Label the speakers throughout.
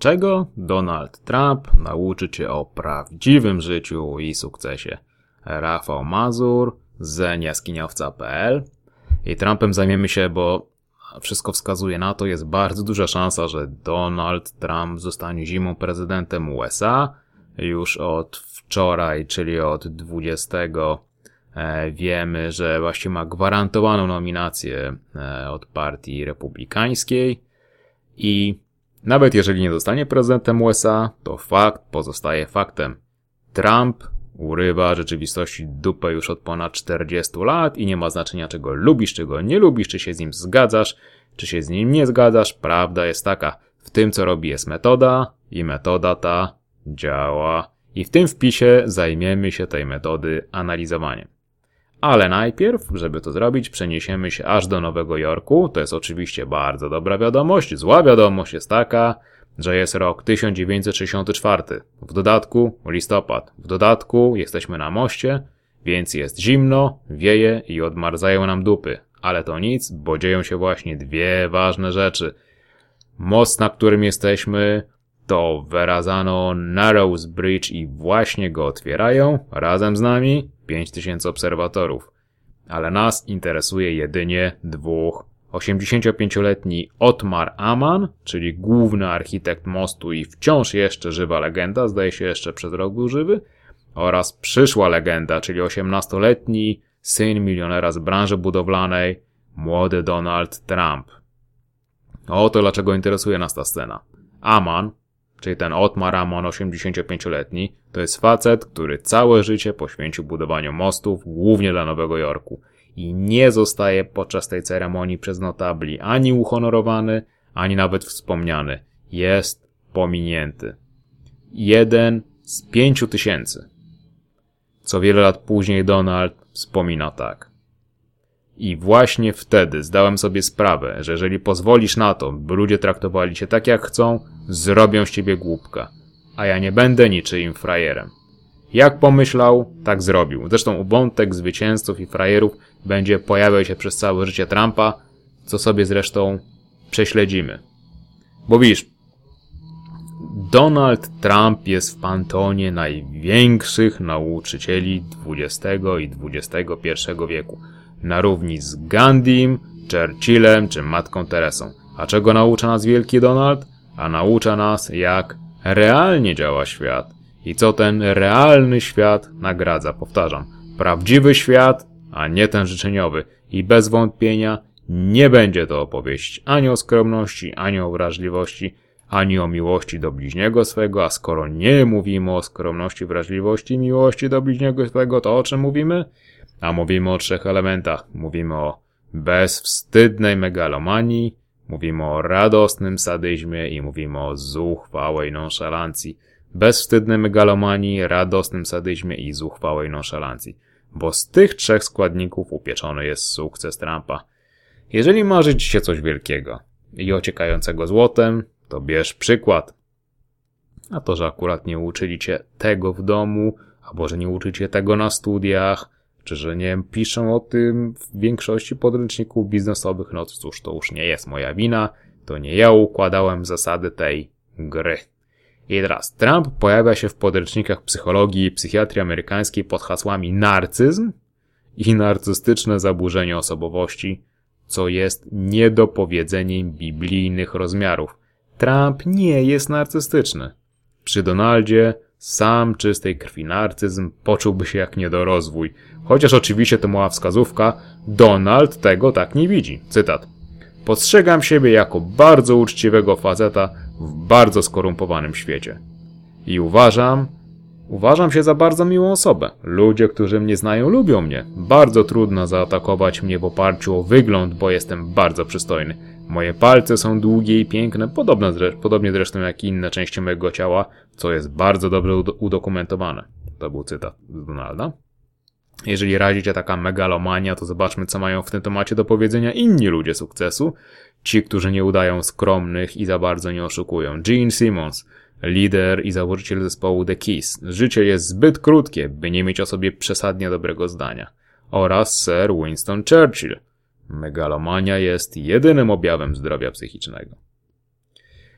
Speaker 1: Czego Donald Trump nauczy cię o prawdziwym życiu i sukcesie? Rafał Mazur, zeniaskiniowca.pl i Trumpem zajmiemy się, bo wszystko wskazuje na to, jest bardzo duża szansa, że Donald Trump zostanie zimą prezydentem USA już od wczoraj, czyli od 20 e, wiemy, że właśnie ma gwarantowaną nominację e, od partii republikańskiej i nawet jeżeli nie zostanie prezydentem USA, to fakt pozostaje faktem. Trump urywa rzeczywistości dupę już od ponad 40 lat i nie ma znaczenia czego lubisz, czego nie lubisz, czy się z nim zgadzasz, czy się z nim nie zgadzasz. Prawda jest taka, w tym co robi jest metoda i metoda ta działa. I w tym wpisie zajmiemy się tej metody analizowaniem. Ale najpierw, żeby to zrobić, przeniesiemy się aż do Nowego Jorku. To jest oczywiście bardzo dobra wiadomość. Zła wiadomość jest taka, że jest rok 1964. W dodatku listopad. W dodatku jesteśmy na moście, więc jest zimno, wieje i odmarzają nam dupy. Ale to nic, bo dzieją się właśnie dwie ważne rzeczy. Most, na którym jesteśmy, to Verrazano Narrows Bridge i właśnie go otwierają, razem z nami 5000 obserwatorów. Ale nas interesuje jedynie dwóch. 85-letni Otmar Aman, czyli główny architekt mostu i wciąż jeszcze żywa legenda, zdaje się jeszcze przez rok był żywy, oraz przyszła legenda, czyli 18-letni syn milionera z branży budowlanej, młody Donald Trump. Oto dlaczego interesuje nas ta scena. Aman, czyli ten Otmar Amon 85-letni, to jest facet, który całe życie poświęcił budowaniu mostów, głównie dla Nowego Jorku. I nie zostaje podczas tej ceremonii przez notabli ani uhonorowany, ani nawet wspomniany. Jest pominięty. Jeden z pięciu tysięcy. Co wiele lat później Donald wspomina tak. I właśnie wtedy zdałem sobie sprawę, że jeżeli pozwolisz na to, by ludzie traktowali cię tak jak chcą, zrobią z ciebie głupka. A ja nie będę niczyim frajerem. Jak pomyślał, tak zrobił. Zresztą wątek zwycięzców i frajerów będzie pojawiał się przez całe życie Trumpa, co sobie zresztą prześledzimy. Bo widzisz, Donald Trump jest w pantonie największych nauczycieli XX i XXI wieku na równi z Gandhim, Churchillem czy Matką Teresą. A czego naucza nas wielki Donald? A naucza nas, jak realnie działa świat i co ten realny świat nagradza. Powtarzam, prawdziwy świat, a nie ten życzeniowy. I bez wątpienia nie będzie to opowieść ani o skromności, ani o wrażliwości, ani o miłości do bliźniego swego, a skoro nie mówimy o skromności, wrażliwości, miłości do bliźniego swego, to o czym mówimy? A mówimy o trzech elementach. Mówimy o bezwstydnej megalomanii, mówimy o radosnym sadyzmie i mówimy o zuchwałej nonszalancji. Bezwstydnej megalomanii, radosnym sadyzmie i zuchwałej nonszalancji. Bo z tych trzech składników upieczony jest sukces Trumpa. Jeżeli marzyć się coś wielkiego i ociekającego złotem, to bierz przykład. A to, że akurat nie uczyli cię tego w domu, albo że nie uczycie tego na studiach, czy że nie piszą o tym w większości podręczników biznesowych, no cóż, to już nie jest moja wina, to nie ja układałem zasady tej gry. I teraz Trump pojawia się w podręcznikach psychologii i psychiatrii amerykańskiej pod hasłami narcyzm i narcystyczne zaburzenie osobowości, co jest niedopowiedzeniem biblijnych rozmiarów. Trump nie jest narcystyczny. Przy Donaldzie sam czystej krwi narcyzm poczułby się jak niedorozwój, chociaż oczywiście to mała wskazówka, Donald tego tak nie widzi. Cytat. Postrzegam siebie jako bardzo uczciwego faceta w bardzo skorumpowanym świecie. I uważam, uważam się za bardzo miłą osobę. Ludzie, którzy mnie znają, lubią mnie. Bardzo trudno zaatakować mnie w oparciu o wygląd, bo jestem bardzo przystojny. Moje palce są długie i piękne, podobne podobnie zresztą jak inne części mojego ciała, co jest bardzo dobrze udokumentowane. To był cytat z Donalda. Jeżeli razi cię taka megalomania, to zobaczmy, co mają w tym temacie do powiedzenia inni ludzie sukcesu. Ci, którzy nie udają skromnych i za bardzo nie oszukują. Gene Simmons, lider i założyciel zespołu The Kiss. Życie jest zbyt krótkie, by nie mieć o sobie przesadnie dobrego zdania. Oraz Sir Winston Churchill. Megalomania jest jedynym objawem zdrowia psychicznego.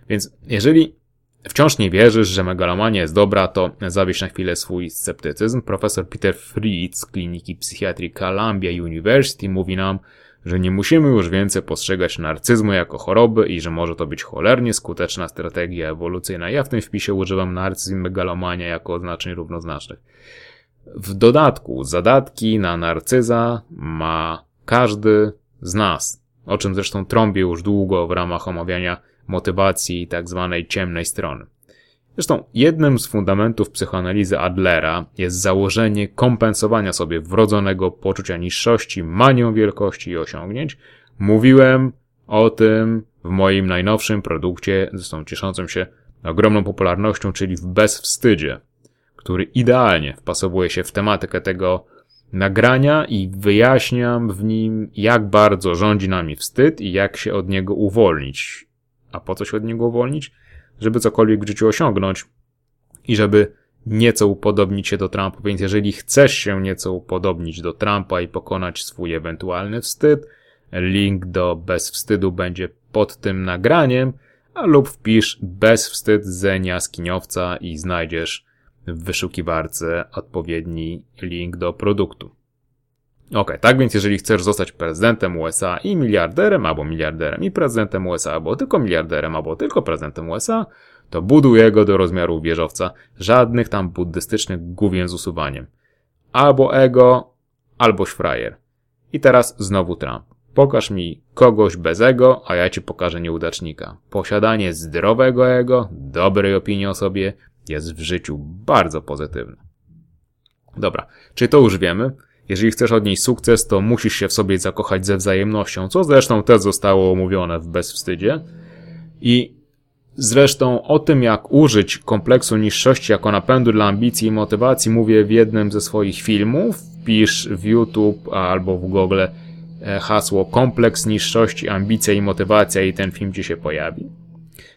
Speaker 1: Więc jeżeli wciąż nie wierzysz, że megalomania jest dobra, to zabierz na chwilę swój sceptycyzm. Profesor Peter Fried z kliniki psychiatrii Columbia University mówi nam, że nie musimy już więcej postrzegać narcyzmu jako choroby i że może to być cholernie skuteczna strategia ewolucyjna. Ja w tym wpisie używam narcyzm i megalomania jako oznaczeń równoznacznych. W dodatku zadatki na narcyza ma każdy z nas, o czym zresztą trąbię już długo w ramach omawiania motywacji tak zwanej ciemnej strony. Zresztą jednym z fundamentów psychoanalizy Adlera jest założenie kompensowania sobie wrodzonego poczucia niższości manią wielkości i osiągnięć. Mówiłem o tym w moim najnowszym produkcie, zresztą cieszącym się ogromną popularnością, czyli w Bezwstydzie, który idealnie wpasowuje się w tematykę tego nagrania i wyjaśniam w nim, jak bardzo rządzi nami wstyd i jak się od niego uwolnić. A po co się od niego uwolnić? Żeby cokolwiek w życiu osiągnąć i żeby nieco upodobnić się do Trumpa. Więc jeżeli chcesz się nieco upodobnić do Trumpa i pokonać swój ewentualny wstyd, link do bez wstydu będzie pod tym nagraniem, a lub wpisz bez wstyd Zenia Skiniowca i znajdziesz w wyszukiwarce odpowiedni link do produktu. Ok, tak więc jeżeli chcesz zostać prezydentem USA i miliarderem, albo miliarderem i prezydentem USA, albo tylko miliarderem, albo tylko prezydentem USA, to buduj jego do rozmiaru wieżowca, żadnych tam buddystycznych główien z usuwaniem. Albo ego, albo frajer. I teraz znowu Trump. Pokaż mi kogoś bez ego, a ja ci pokażę nieudacznika. Posiadanie zdrowego ego, dobrej opinii o sobie jest w życiu bardzo pozytywne. Dobra, czy to już wiemy? Jeżeli chcesz odnieść sukces, to musisz się w sobie zakochać ze wzajemnością, co zresztą też zostało omówione w Bezwstydzie. I zresztą o tym, jak użyć kompleksu niższości jako napędu dla ambicji i motywacji, mówię w jednym ze swoich filmów. Pisz w YouTube albo w Google e, hasło kompleks niższości, ambicja i motywacja i ten film ci się pojawi.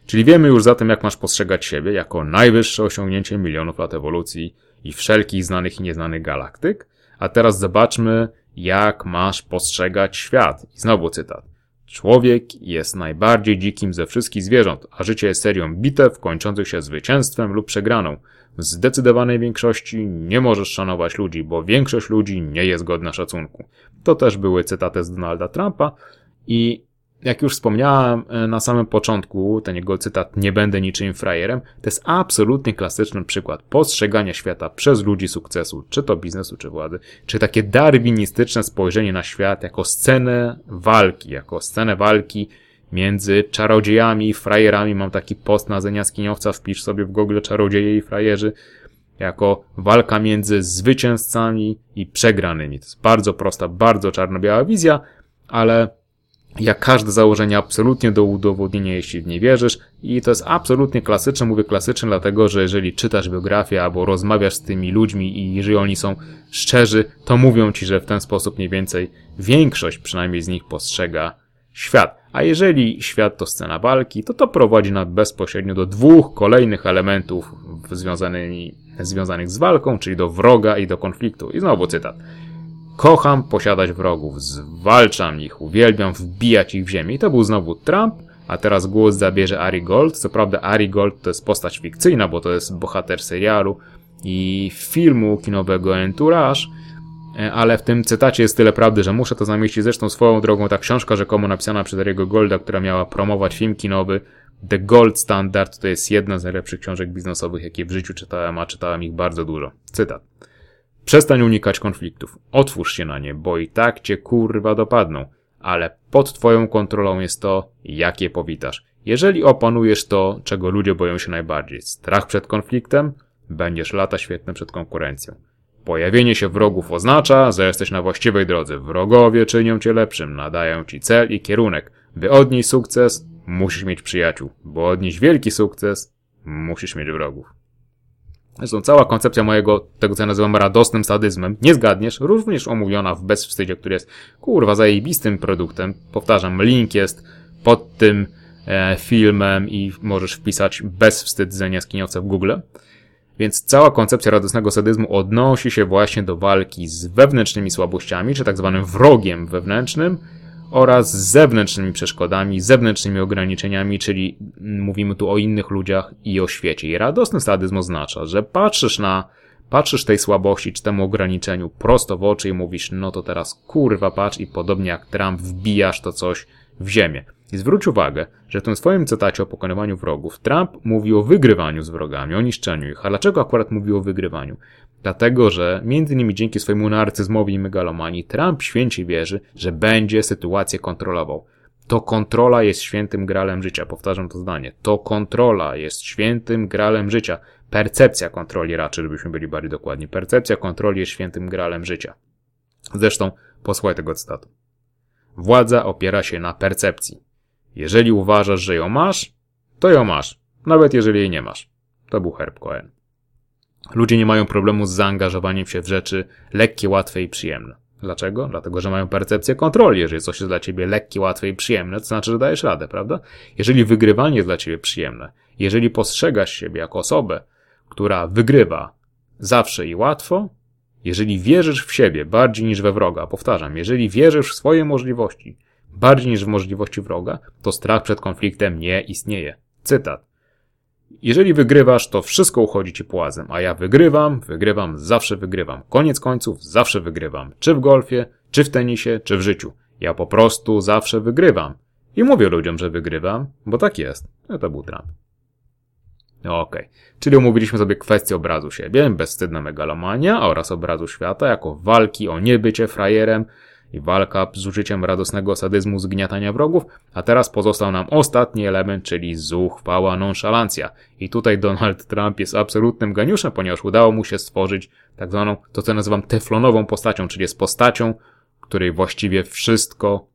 Speaker 1: Czyli wiemy już zatem, jak masz postrzegać siebie jako najwyższe osiągnięcie milionów lat ewolucji i wszelkich znanych i nieznanych galaktyk. A teraz zobaczmy, jak masz postrzegać świat. I znowu cytat. Człowiek jest najbardziej dzikim ze wszystkich zwierząt, a życie jest serią bitew kończących się zwycięstwem lub przegraną. W zdecydowanej większości nie możesz szanować ludzi, bo większość ludzi nie jest godna szacunku. To też były cytaty z Donalda Trumpa i jak już wspomniałem e, na samym początku, ten jego cytat nie będę niczym frajerem, to jest absolutnie klasyczny przykład postrzegania świata przez ludzi sukcesu, czy to biznesu, czy władzy, czy takie darwinistyczne spojrzenie na świat jako scenę walki, jako scenę walki między czarodziejami i frajerami. Mam taki post na Zenia Skiniowca, wpisz sobie w Google czarodzieje i frajerzy, jako walka między zwycięzcami i przegranymi. To jest bardzo prosta, bardzo czarno-biała wizja, ale jak każde założenie absolutnie do udowodnienia, jeśli w nie wierzysz. I to jest absolutnie klasyczne, mówię klasyczne, dlatego że jeżeli czytasz biografię albo rozmawiasz z tymi ludźmi i jeżeli oni są szczerzy, to mówią ci, że w ten sposób mniej więcej większość przynajmniej z nich postrzega świat. A jeżeli świat to scena walki, to to prowadzi nas bezpośrednio do dwóch kolejnych elementów związanych, z walką, czyli do wroga i do konfliktu. I znowu cytat. Kocham posiadać wrogów, zwalczam ich, uwielbiam wbijać ich w ziemię. I to był znowu Trump, a teraz głos zabierze Ari Gold. Co prawda Ari Gold to jest postać fikcyjna, bo to jest bohater serialu i filmu kinowego Entourage, e, ale w tym cytacie jest tyle prawdy, że muszę to zamieścić. Zresztą swoją drogą ta książka rzekomo napisana przez Ariego Golda, która miała promować film kinowy The Gold Standard, to jest jedna z najlepszych książek biznesowych, jakie w życiu czytałem, a czytałem ich bardzo dużo. Cytat. Przestań unikać konfliktów. Otwórz się na nie, bo i tak cię kurwa dopadną. Ale pod twoją kontrolą jest to, jak je powitasz. Jeżeli opanujesz to, czego ludzie boją się najbardziej, strach przed konfliktem, będziesz lata świetne przed konkurencją. Pojawienie się wrogów oznacza, że jesteś na właściwej drodze. Wrogowie czynią cię lepszym, nadają ci cel i kierunek. By odnieść sukces, musisz mieć przyjaciół. Bo odnieść wielki sukces, musisz mieć wrogów. Zresztą cała koncepcja mojego, tego co ja nazywam radosnym sadyzmem, nie zgadniesz, również omówiona w Bezwstydzie, który jest kurwa zajebistym produktem. Powtarzam, link jest pod tym e, filmem i możesz wpisać Bezwstyd Zenia Skiniowca w Google. Więc cała koncepcja radosnego sadyzmu odnosi się właśnie do walki z wewnętrznymi słabościami, czy tak zwanym wrogiem wewnętrznym, oraz z zewnętrznymi przeszkodami, zewnętrznymi ograniczeniami, czyli mówimy tu o innych ludziach i o świecie. I radosny sadyzm oznacza, że patrzysz na, patrzysz tej słabości czy temu ograniczeniu prosto w oczy i mówisz, no to teraz kurwa patrz i podobnie jak Trump wbijasz to coś w ziemię. I zwróć uwagę, że w tym swoim cytacie o pokonywaniu wrogów Trump mówi o wygrywaniu z wrogami, o niszczeniu ich. A dlaczego akurat mówi o wygrywaniu? Dlatego, że między innymi dzięki swojemu narcyzmowi i megalomanii Trump święcie wierzy, że będzie sytuację kontrolował. To kontrola jest świętym gralem życia. Powtarzam to zdanie. To kontrola jest świętym gralem życia. Percepcja kontroli raczej, żebyśmy byli bardziej dokładni. Percepcja kontroli jest świętym gralem życia. Zresztą posłuchaj tego cytatu. Władza opiera się na percepcji. Jeżeli uważasz, że ją masz, to ją masz. Nawet jeżeli jej nie masz. To był Herb Cohen. Ludzie nie mają problemu z zaangażowaniem się w rzeczy lekkie, łatwe i przyjemne. Dlaczego? Dlatego, że mają percepcję kontroli. Jeżeli coś jest dla ciebie lekkie, łatwe i przyjemne, to znaczy, że dajesz radę, prawda? Jeżeli wygrywanie jest dla ciebie przyjemne, jeżeli postrzegasz siebie jako osobę, która wygrywa zawsze i łatwo, jeżeli wierzysz w siebie bardziej niż we wroga, powtarzam, jeżeli wierzysz w swoje możliwości bardziej niż w możliwości wroga, to strach przed konfliktem nie istnieje. Cytat. Jeżeli wygrywasz, to wszystko uchodzi ci płazem, a ja wygrywam, wygrywam, zawsze wygrywam. Koniec końców, zawsze wygrywam. Czy w golfie, czy w tenisie, czy w życiu. Ja po prostu zawsze wygrywam. I mówię ludziom, że wygrywam, bo tak jest. No to był Trump. Okej. Okay. Czyli omówiliśmy sobie kwestię obrazu siebie, bezwstydna megalomania oraz obrazu świata jako walki o niebycie frajerem, i walka z użyciem radosnego sadyzmu zgniatania wrogów, a teraz pozostał nam ostatni element, czyli zuchwała nonszalancja. I tutaj Donald Trump jest absolutnym geniuszem, ponieważ udało mu się stworzyć tak zwaną, to co nazywam teflonową postacią, czyli jest postacią, której właściwie wszystko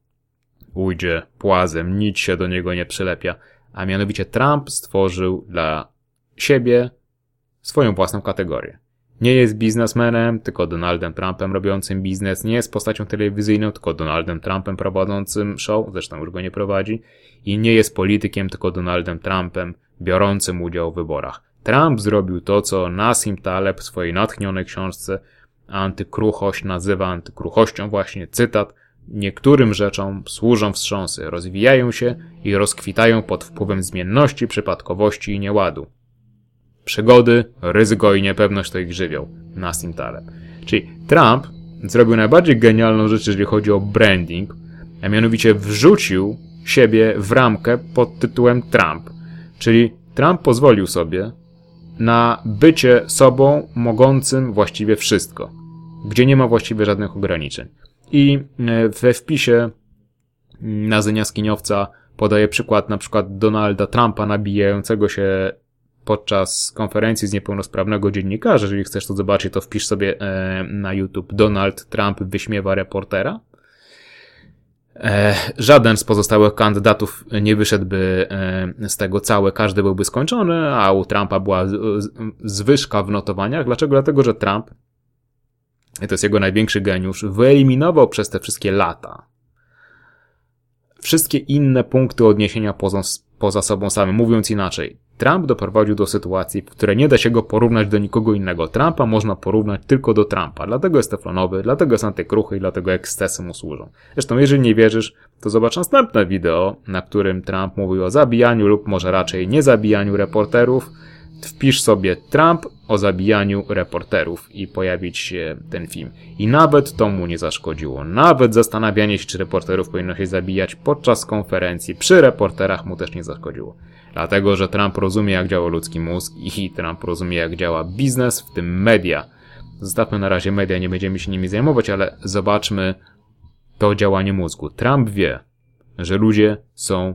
Speaker 1: ujdzie płazem, nic się do niego nie przylepia. A mianowicie Trump stworzył dla siebie swoją własną kategorię. Nie jest biznesmenem, tylko Donaldem Trumpem robiącym biznes. Nie jest postacią telewizyjną, tylko Donaldem Trumpem prowadzącym show, zresztą już go nie prowadzi. I nie jest politykiem, tylko Donaldem Trumpem biorącym udział w wyborach. Trump zrobił to, co Nassim Taleb w swojej natchnionej książce Antykruchość nazywa antykruchością właśnie, cytat, Niektórym rzeczom służą wstrząsy, rozwijają się i rozkwitają pod wpływem zmienności, przypadkowości i nieładu. Przygody, ryzyko i niepewność to ich żywioł. Nassim Taleb. Czyli Trump zrobił najbardziej genialną rzecz, jeżeli chodzi o branding, a mianowicie wrzucił siebie w ramkę pod tytułem Trump. Czyli Trump pozwolił sobie na bycie sobą mogącym właściwie wszystko, gdzie nie ma właściwie żadnych ograniczeń. I e, we wpisie na Zeniaskiniowca podaje przykład na przykład Donalda Trumpa nabijającego się podczas konferencji z niepełnosprawnego dziennikarza. Jeżeli chcesz to zobaczyć, to wpisz sobie e, na YouTube Donald Trump wyśmiewa reportera. E, żaden z pozostałych kandydatów nie wyszedłby e, z tego całe, każdy byłby skończony, a u Trumpa była zwyżka w notowaniach. Dlaczego? Dlatego, że Trump, to jest jego największy geniusz, wyeliminował przez te wszystkie lata wszystkie inne punkty odniesienia poza, sobą samym. Mówiąc inaczej, Trump doprowadził do sytuacji, w której nie da się go porównać do nikogo innego. Trumpa można porównać tylko do Trumpa. Dlatego jest teflonowy, dlatego jest antykruchy i dlatego ekscesy mu służą. Zresztą, jeżeli nie wierzysz, to zobacz następne wideo, na którym Trump mówił o zabijaniu lub może raczej niezabijaniu reporterów, wpisz sobie Trump o zabijaniu reporterów i pojawić się ten film. I nawet to mu nie zaszkodziło. Nawet zastanawianie się, czy reporterów powinno się zabijać podczas konferencji przy reporterach mu też nie zaszkodziło. Dlatego, że Trump rozumie, jak działa ludzki mózg i Trump rozumie, jak działa biznes, w tym media. Zostawmy na razie media, nie będziemy się nimi zajmować, ale zobaczmy to działanie mózgu. Trump wie, że ludzie są,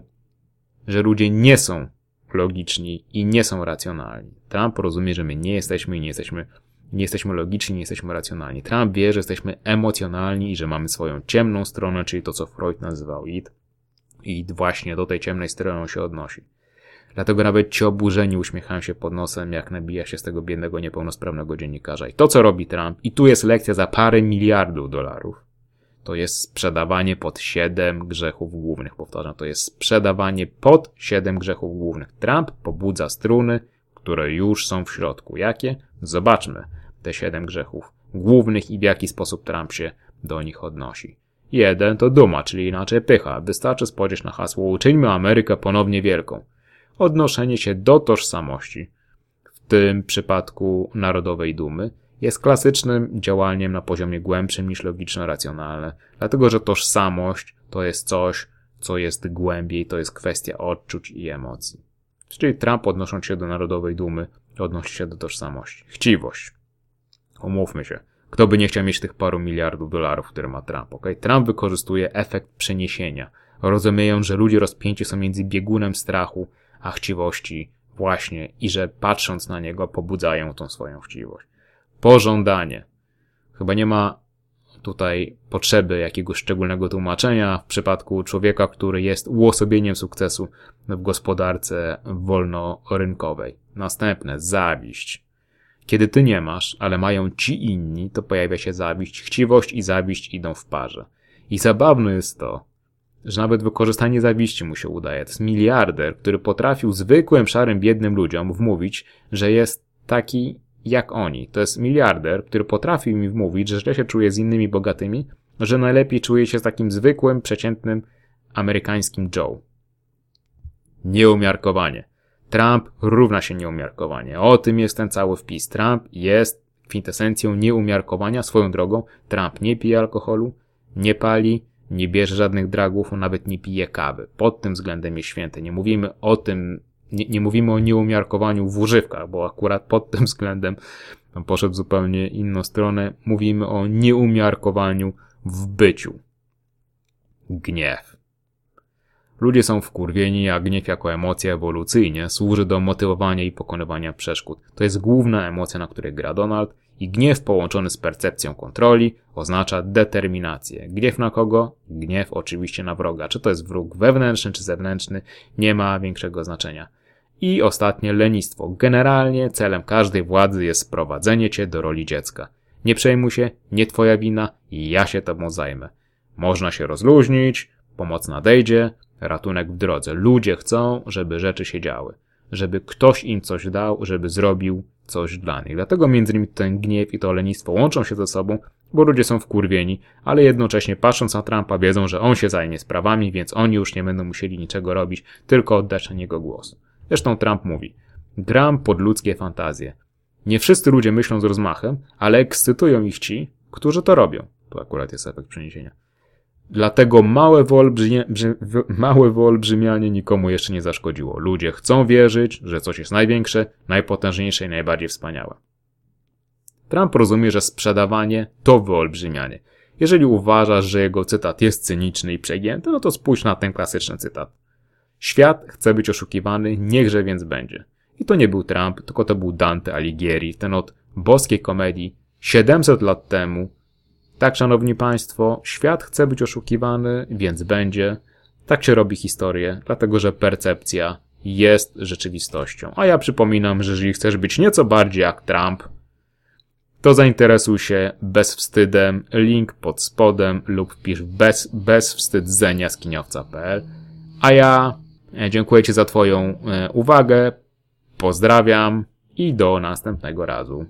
Speaker 1: że ludzie nie są logiczni i nie są racjonalni. Trump rozumie, że my nie jesteśmy i nie jesteśmy, nie jesteśmy logiczni, nie jesteśmy racjonalni. Trump wie, że jesteśmy emocjonalni i że mamy swoją ciemną stronę, czyli to, co Freud nazywał id. I właśnie do tej ciemnej strony on się odnosi. Dlatego nawet ci oburzeni uśmiechają się pod nosem, jak nabija się z tego biednego, niepełnosprawnego dziennikarza. I to, co robi Trump, i tu jest lekcja za parę miliardów dolarów, to jest sprzedawanie pod siedem grzechów głównych. Powtarzam, to jest sprzedawanie pod siedem grzechów głównych. Trump pobudza struny, które już są w środku. Jakie? Zobaczmy te siedem grzechów głównych i w jaki sposób Trump się do nich odnosi. Jeden to duma, czyli inaczej pycha. Wystarczy spojrzeć na hasło Uczyńmy Amerykę ponownie wielką. Odnoszenie się do tożsamości, w tym przypadku narodowej dumy, jest klasycznym działaniem na poziomie głębszym niż logiczno-racjonalne, dlatego że tożsamość to jest coś, co jest głębiej, to jest kwestia odczuć i emocji. Czyli Trump odnosząc się do narodowej dumy, odnosi się do tożsamości. Chciwość. Umówmy się. Kto by nie chciał mieć tych paru miliardów dolarów, które ma Trump, ok? Trump wykorzystuje efekt przeniesienia, rozumiejąc, że ludzie rozpięci są między biegunem strachu a chciwości właśnie i że patrząc na niego pobudzają tą swoją chciwość. Pożądanie. Chyba nie ma tutaj potrzeby jakiegoś szczególnego tłumaczenia w przypadku człowieka, który jest uosobieniem sukcesu w gospodarce wolnorynkowej. Następne, zawiść. Kiedy ty nie masz, ale mają ci inni, to pojawia się zawiść. Chciwość i zawiść idą w parze. I zabawne jest to, że nawet wykorzystanie zawiści mu się udaje. To jest miliarder, który potrafił zwykłym, szarym, biednym ludziom wmówić, że jest taki jak oni. To jest miliarder, który potrafił mi wmówić, że źle się czuje z innymi bogatymi, że najlepiej czuje się z takim zwykłym, przeciętnym amerykańskim Joe. Nieumiarkowanie. Trump równa się nieumiarkowanie. O tym jest ten cały wpis. Trump jest kwintesencją nieumiarkowania. Swoją drogą, Trump nie pije alkoholu, nie pali, nie bierze żadnych dragów, nawet nie pije kawy. Pod tym względem jest święty. Nie mówimy o tym, nie, nie mówimy o nieumiarkowaniu w używkach, bo akurat pod tym względem poszedł zupełnie inną stronę. Mówimy o nieumiarkowaniu w byciu. Gniew. Ludzie są wkurwieni, a gniew jako emocja ewolucyjnie służy do motywowania i pokonywania przeszkód. To jest główna emocja, na której gra Donald i gniew połączony z percepcją kontroli oznacza determinację. Gniew na kogo? Gniew oczywiście na wroga. Czy to jest wróg wewnętrzny czy zewnętrzny, nie ma większego znaczenia. I ostatnie lenistwo. Generalnie celem każdej władzy jest sprowadzenie cię do roli dziecka. Nie przejmuj się, nie twoja wina ja się tobą zajmę. Można się rozluźnić, pomoc nadejdzie, ratunek w drodze. Ludzie chcą, żeby rzeczy się działy. Żeby ktoś im coś dał, żeby zrobił coś dla nich. Dlatego między innymi ten gniew i to lenistwo łączą się ze sobą, bo ludzie są wkurwieni, ale jednocześnie patrząc na Trumpa wiedzą, że on się zajmie sprawami, więc oni już nie będą musieli niczego robić, tylko oddać na niego głos. Zresztą Trump mówi, gram pod ludzkie fantazje. Nie wszyscy ludzie myślą z rozmachem, ale ekscytują ich ci, którzy to robią. To akurat jest efekt przeniesienia. Dlatego małe, wyolbrzymie, małe wyolbrzymianie nikomu jeszcze nie zaszkodziło. Ludzie chcą wierzyć, że coś jest największe, najpotężniejsze i najbardziej wspaniałe. Trump rozumie, że sprzedawanie to wyolbrzymianie. Jeżeli uważasz, że jego cytat jest cyniczny i przegięty, no to spójrz na ten klasyczny cytat. Świat chce być oszukiwany, niechże więc będzie. I to nie był Trump, tylko to był Dante Alighieri, ten od boskiej komedii 700 lat temu. Tak, szanowni państwo, świat chce być oszukiwany, więc będzie. Tak się robi historię, dlatego że percepcja jest rzeczywistością. A ja przypominam, że jeżeli chcesz być nieco bardziej jak Trump, to zainteresuj się bezwstydem, link pod spodem lub wpisz bez, bezwstydzenia skiniowca.pl. A ja dziękuję Ci za Twoją e, uwagę. Pozdrawiam i do następnego razu.